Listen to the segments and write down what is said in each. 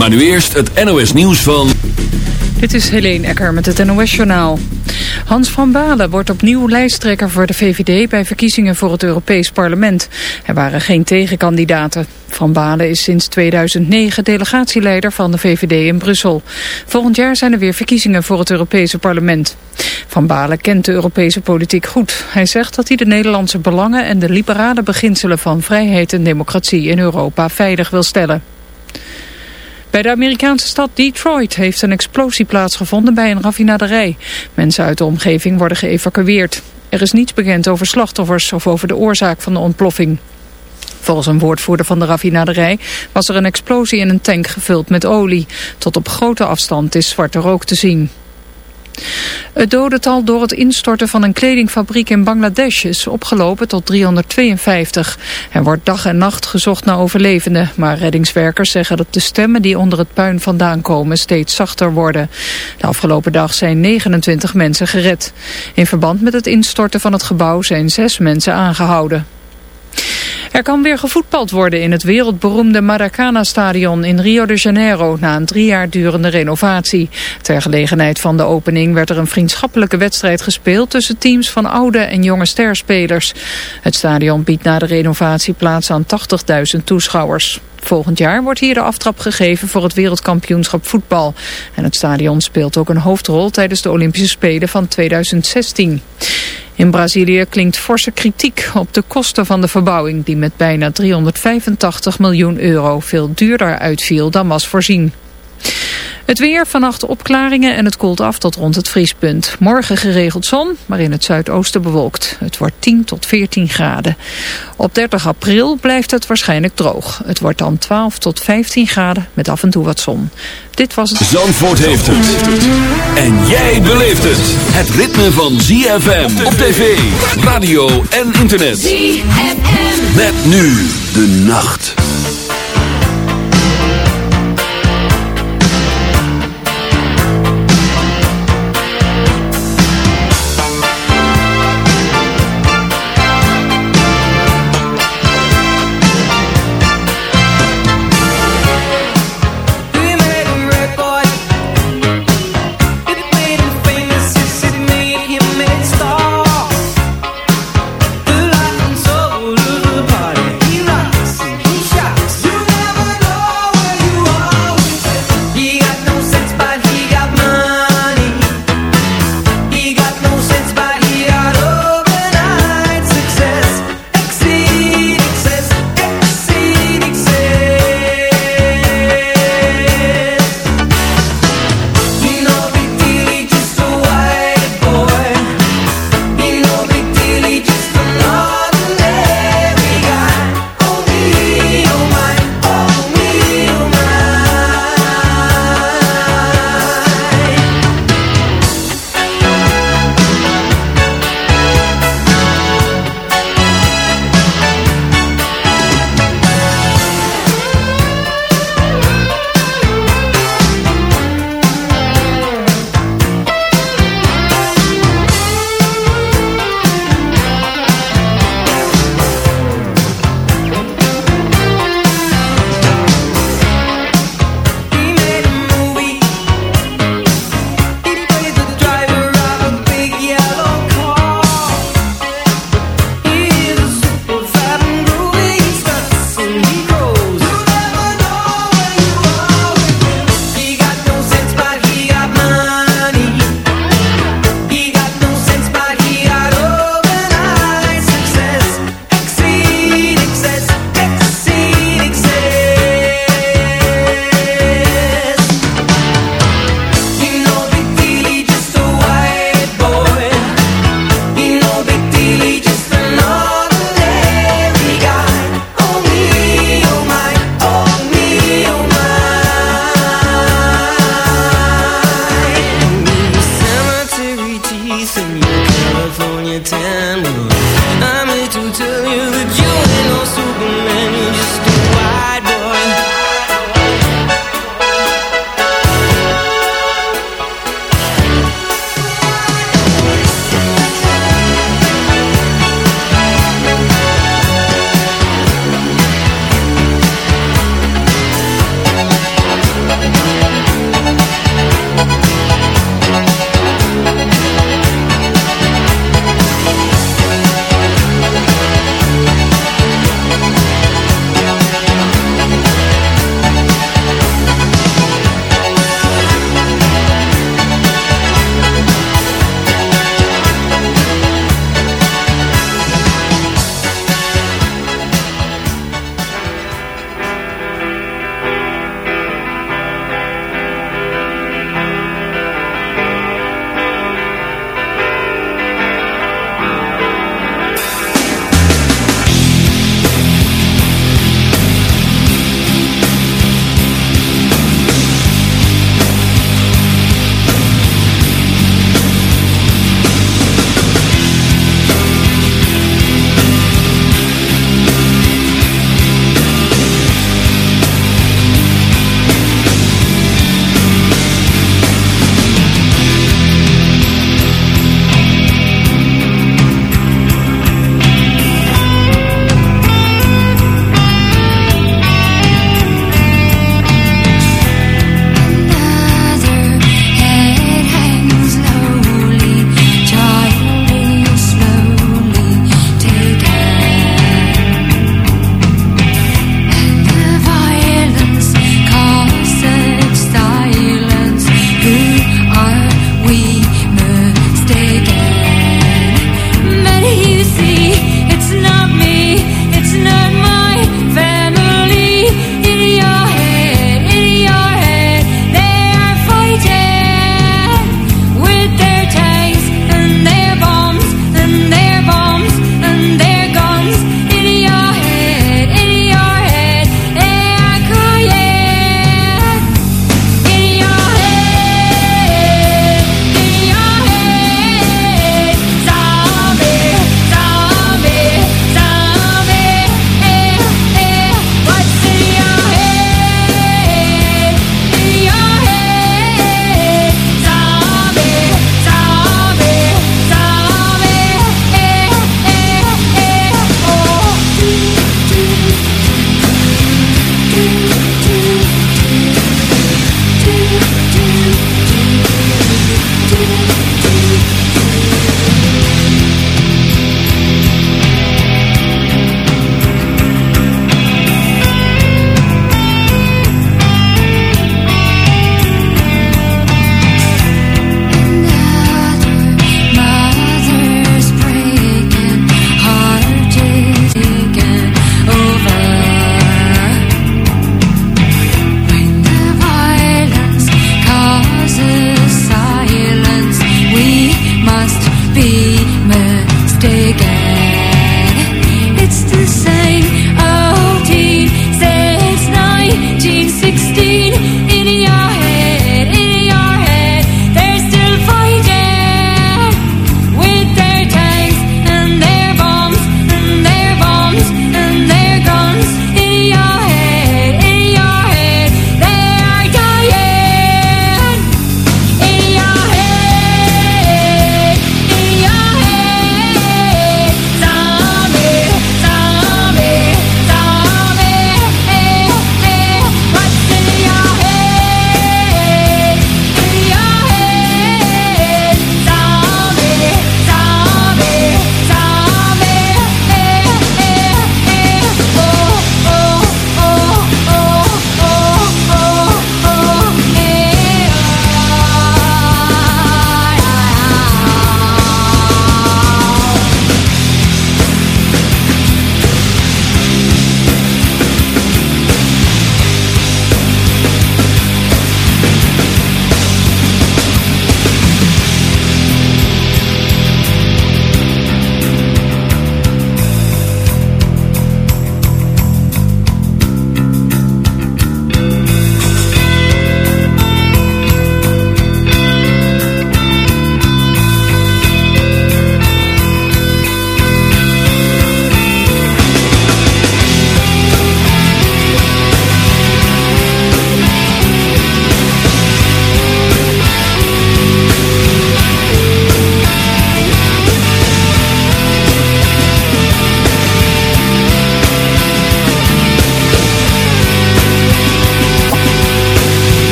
Maar nu eerst het NOS nieuws van... Dit is Helene Ecker met het NOS-journaal. Hans van Balen wordt opnieuw lijsttrekker voor de VVD bij verkiezingen voor het Europees Parlement. Er waren geen tegenkandidaten. Van Balen is sinds 2009 delegatieleider van de VVD in Brussel. Volgend jaar zijn er weer verkiezingen voor het Europese Parlement. Van Balen kent de Europese politiek goed. Hij zegt dat hij de Nederlandse belangen en de liberale beginselen van vrijheid en democratie in Europa veilig wil stellen. Bij de Amerikaanse stad Detroit heeft een explosie plaatsgevonden bij een raffinaderij. Mensen uit de omgeving worden geëvacueerd. Er is niets bekend over slachtoffers of over de oorzaak van de ontploffing. Volgens een woordvoerder van de raffinaderij was er een explosie in een tank gevuld met olie. Tot op grote afstand is zwarte rook te zien. Het dodental door het instorten van een kledingfabriek in Bangladesh is opgelopen tot 352. Er wordt dag en nacht gezocht naar overlevenden, maar reddingswerkers zeggen dat de stemmen die onder het puin vandaan komen steeds zachter worden. De afgelopen dag zijn 29 mensen gered. In verband met het instorten van het gebouw zijn zes mensen aangehouden. Er kan weer gevoetbald worden in het wereldberoemde Maracana-stadion in Rio de Janeiro na een drie jaar durende renovatie. Ter gelegenheid van de opening werd er een vriendschappelijke wedstrijd gespeeld tussen teams van oude en jonge sterspelers. Het stadion biedt na de renovatie plaats aan 80.000 toeschouwers. Volgend jaar wordt hier de aftrap gegeven voor het wereldkampioenschap voetbal. En het stadion speelt ook een hoofdrol tijdens de Olympische Spelen van 2016. In Brazilië klinkt forse kritiek op de kosten van de verbouwing... die met bijna 385 miljoen euro veel duurder uitviel dan was voorzien. Het weer, vannacht opklaringen en het koelt af tot rond het vriespunt. Morgen geregeld zon, maar in het zuidoosten bewolkt. Het wordt 10 tot 14 graden. Op 30 april blijft het waarschijnlijk droog. Het wordt dan 12 tot 15 graden met af en toe wat zon. Dit was het... Zandvoort heeft het. En jij beleeft het. Het ritme van ZFM op tv, radio en internet. ZFM. Met nu de nacht.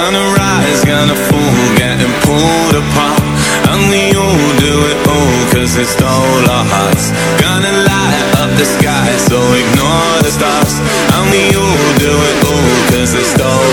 Gonna rise, gonna fall, getting pulled apart. And we all do it all cause they stole our hearts. Gonna light up the sky so ignore the stars. And we all do it all cause they stole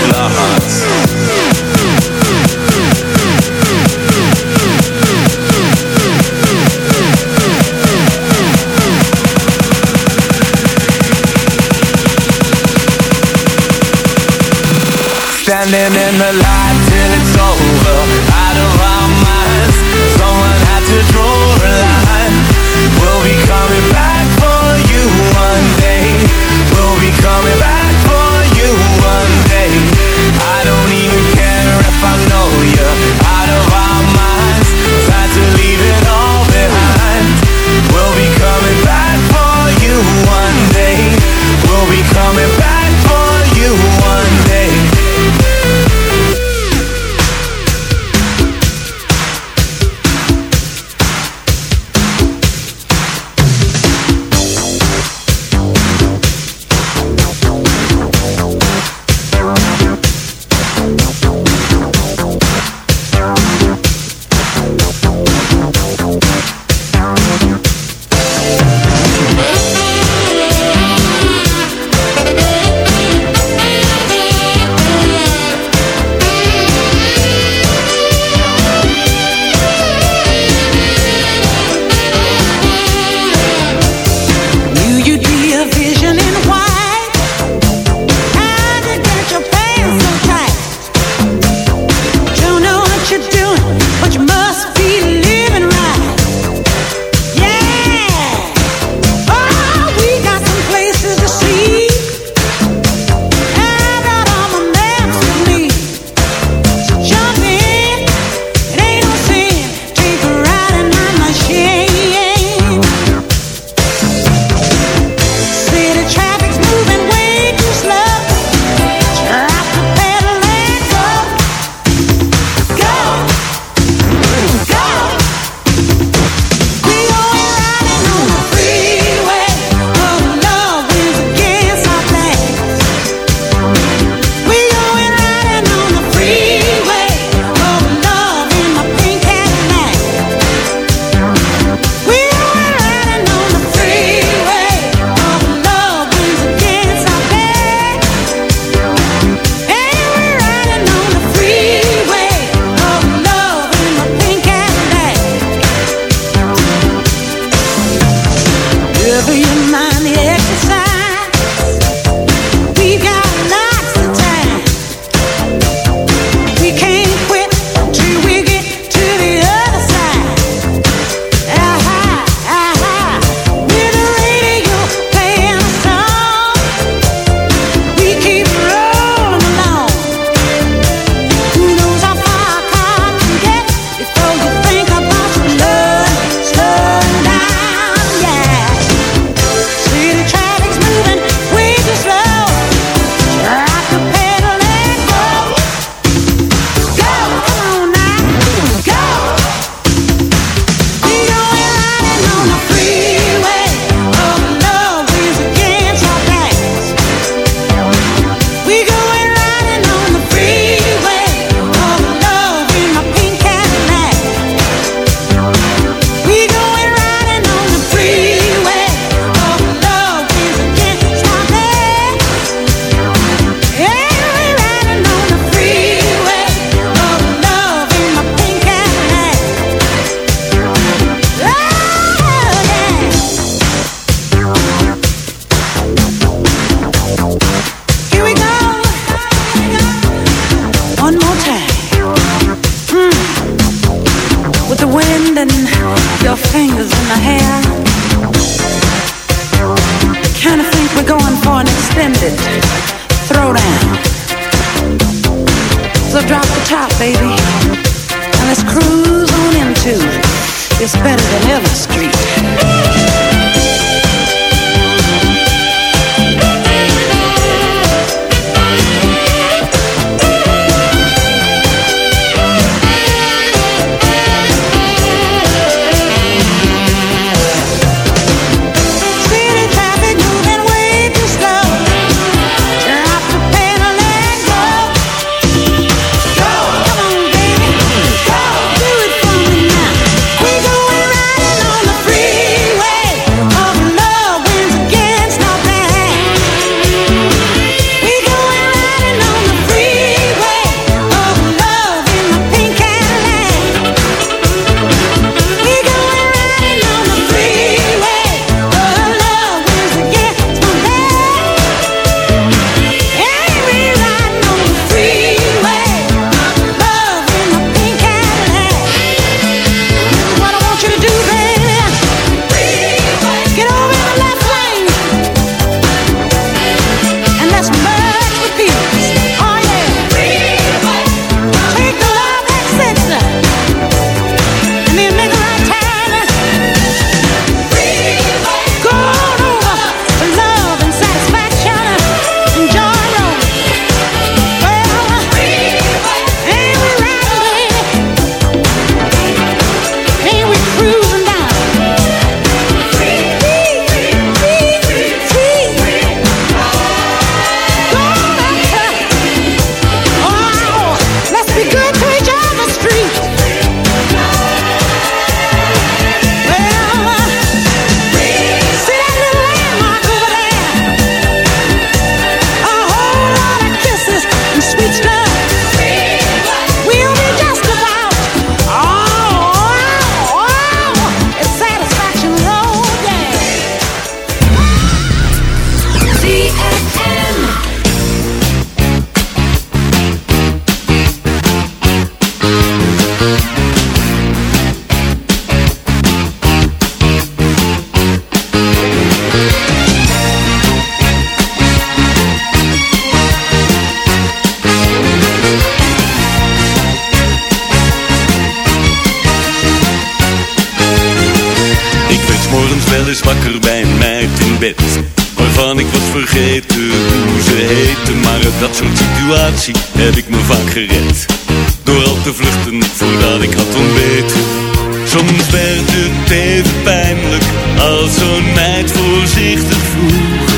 het even pijnlijk Als zo'n meid voorzichtig vroeg.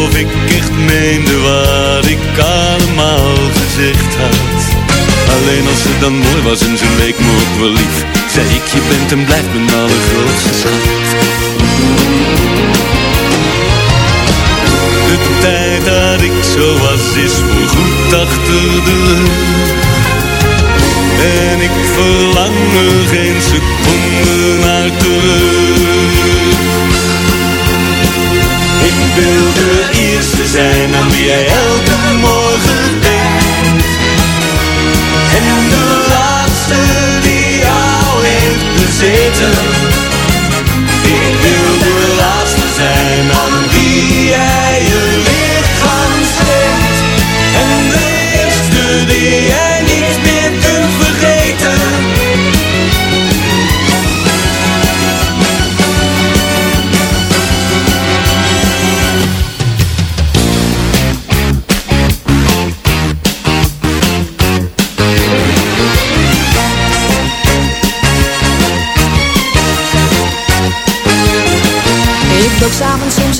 Of ik echt meende wat ik allemaal gezegd had. Alleen als ze dan mooi was en ze leek me ook wel lief Zei ik, je bent en blijft mijn allergrootste schat. De tijd dat ik zo was is voorgoed achter de rug En ik verlang er geen seconde naar terug. Ik wil de eerste zijn aan wie jij elke morgen denkt en de laatste die jou heeft bezeten. Ik wil de laatste zijn aan wie jij je lichaam schenkt En de eerste die jij niet meer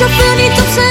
就算你总是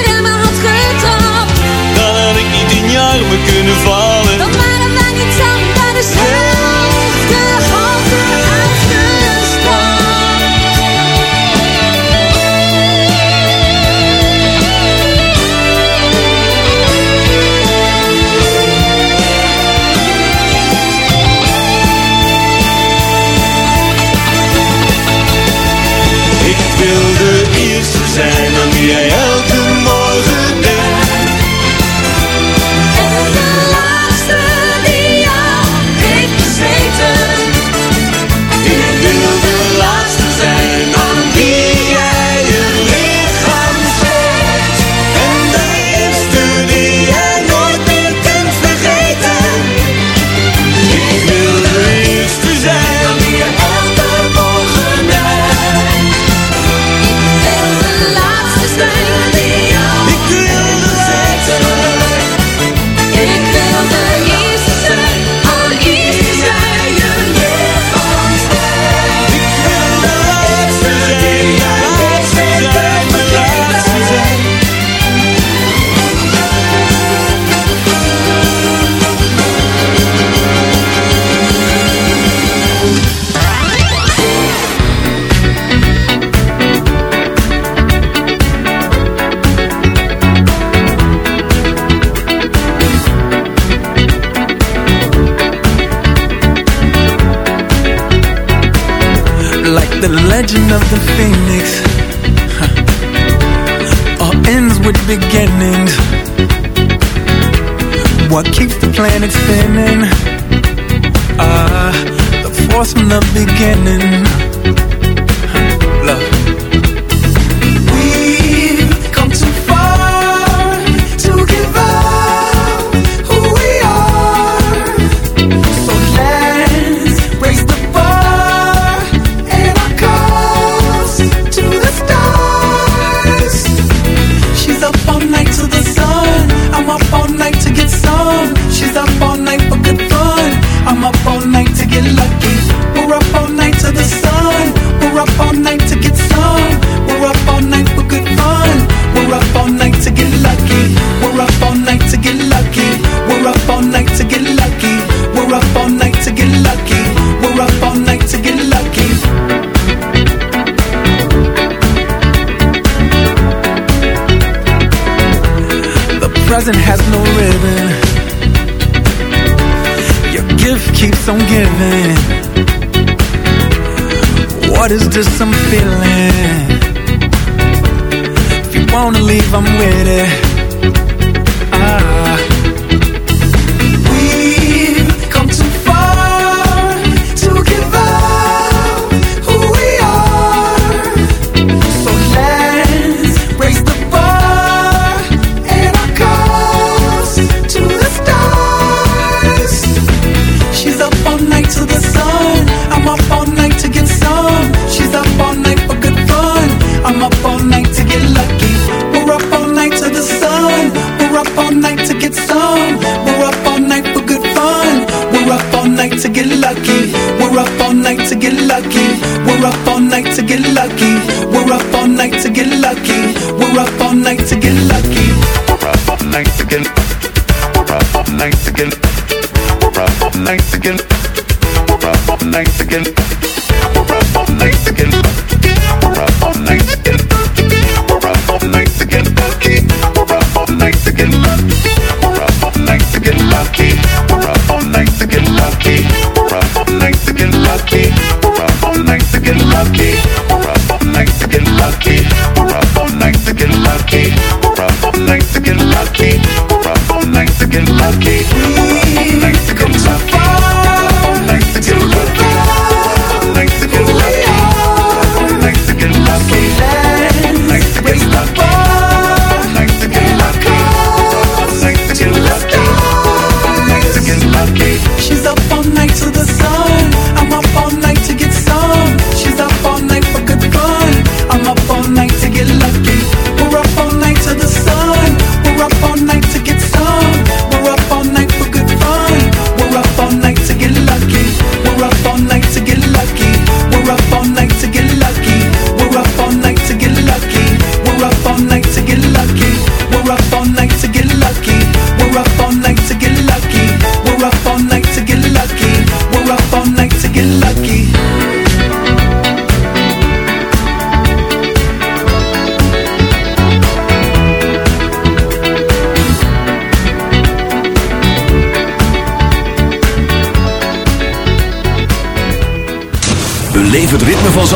I'm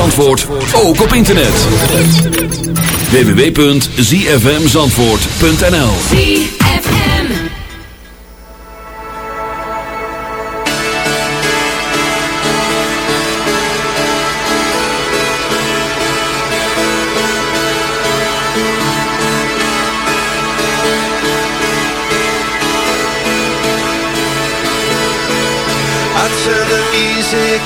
Zandvoort ook op internet. www.zfmzandvoort.nl ZFM the music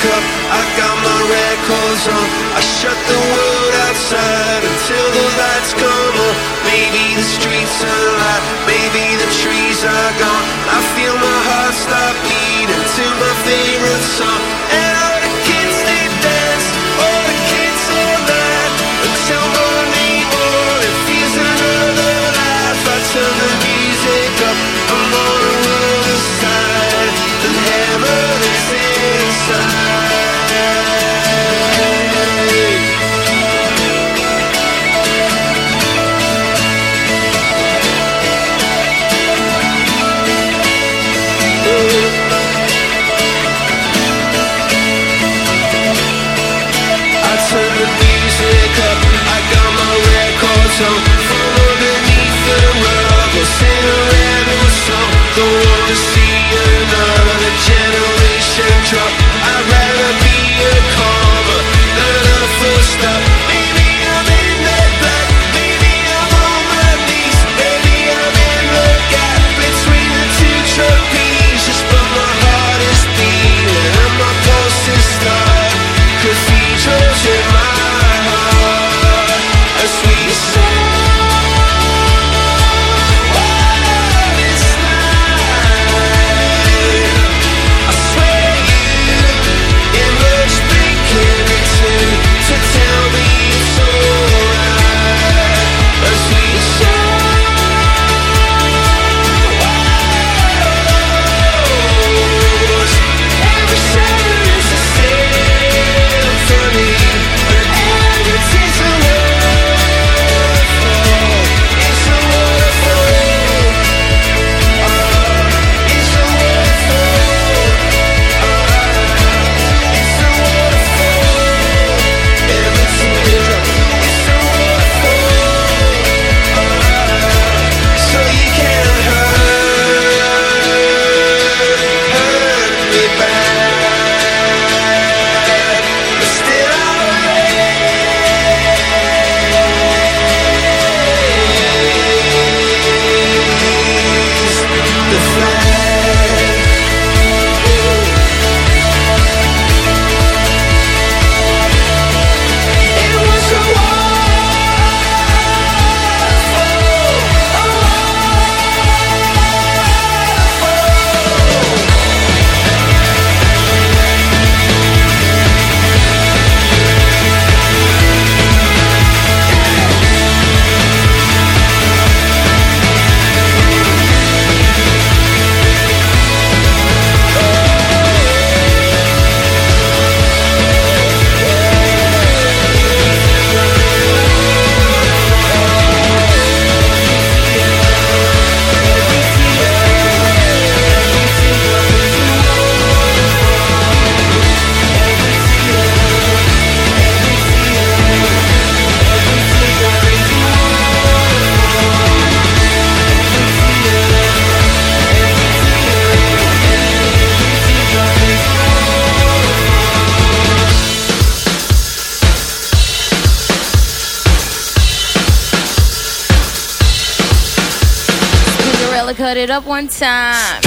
it up one time.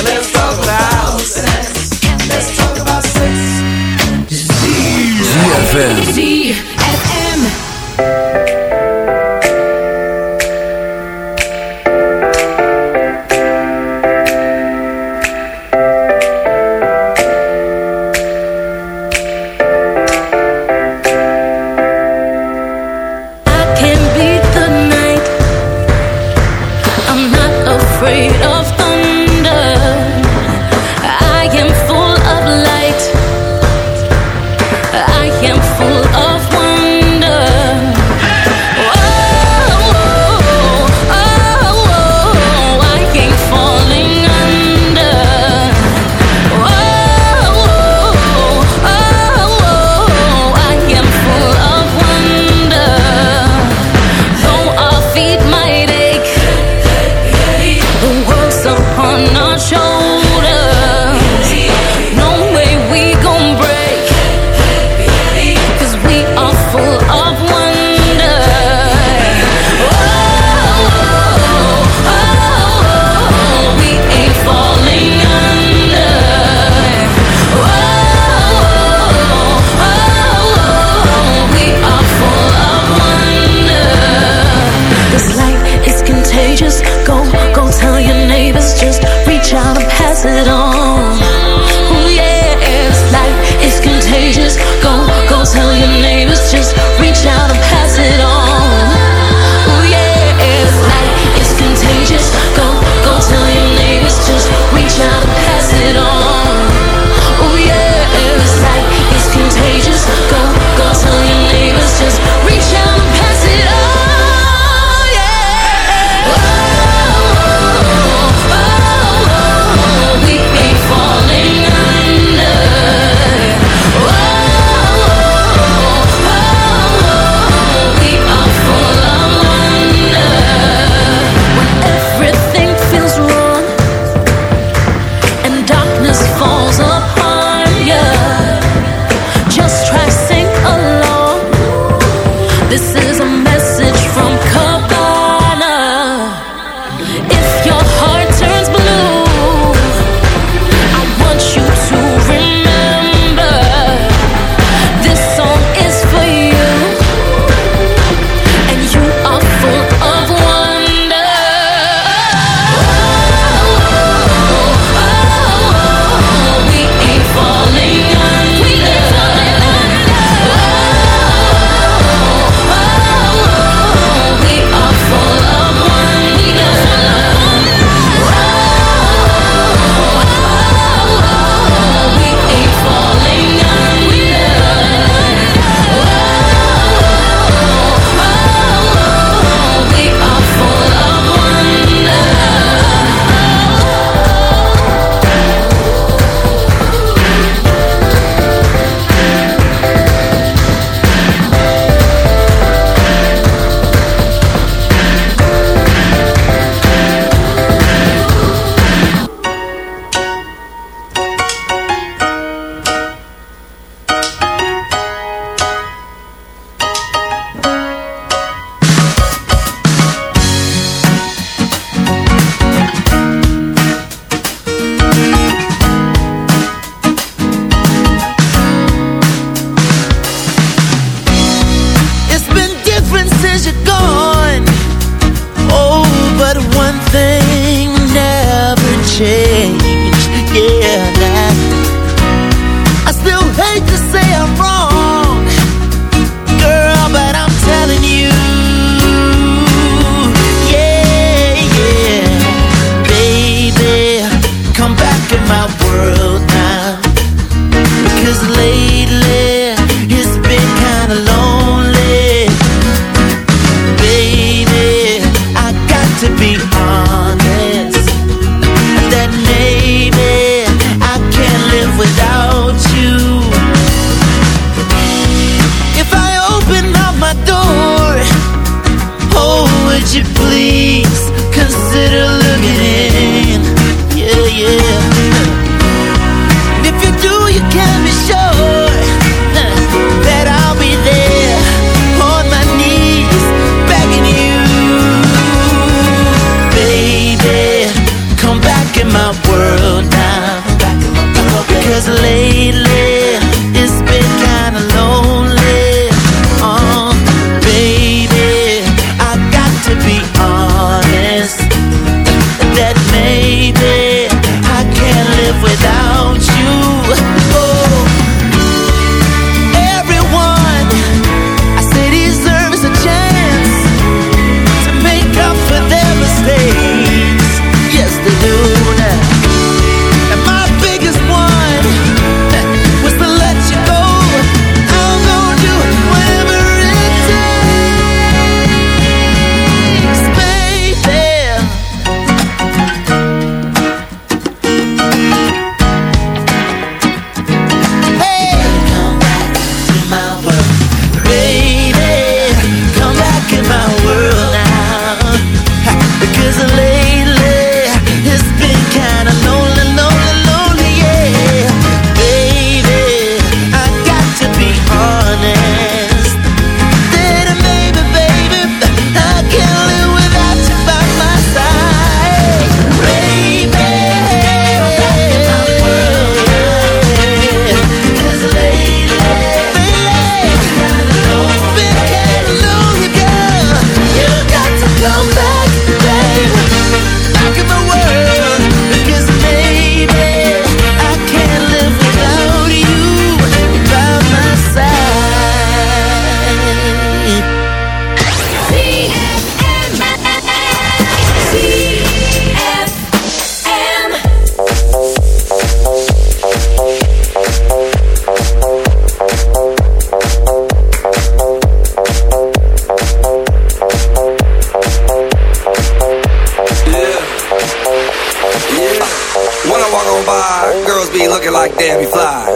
Be looking like Debbie Fly.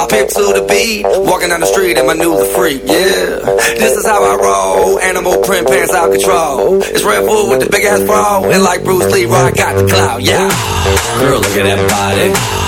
I pimp to the beat, walking down the street in my new the freak, yeah. This is how I roll, animal print pants out control. It's Redfoo with the big ass bra, and like Bruce Lee, I got the clout, yeah. Girl, look at that body.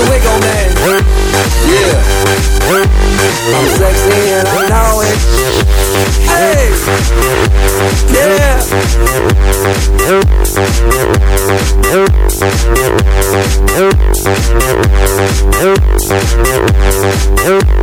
the wiggle man. Yeah. I'm sexy and I know it. Hey. Yeah.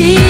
き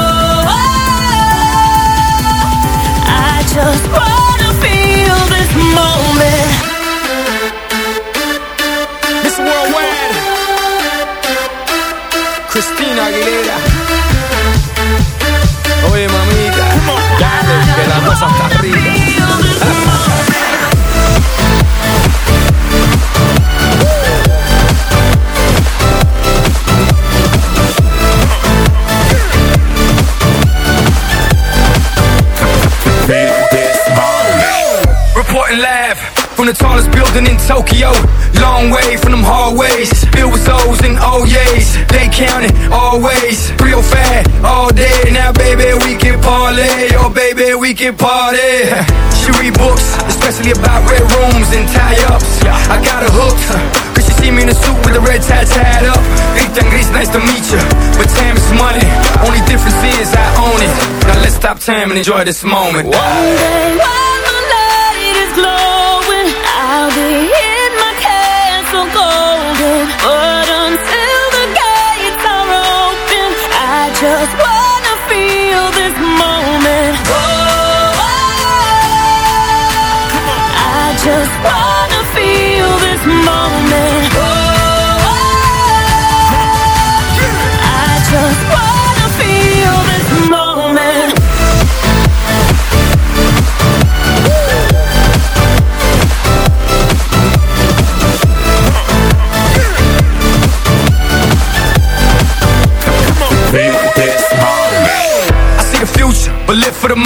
Reporting live from the tallest building in Tokyo. Long way from them hallways. Filled with O's and oh O's. They counting always. Real fat all day. Now, baby, we can parlay. We can party. She read books, especially about red rooms and tie-ups. I got her hooked. Cause she see me in a suit with a red tie tied up. Gris, nice to meet you. But time is money. Only difference is I own it. Now let's stop time and enjoy this moment. One day while the light is glowing, I'll be in my castle golden. But until the gates are open, I just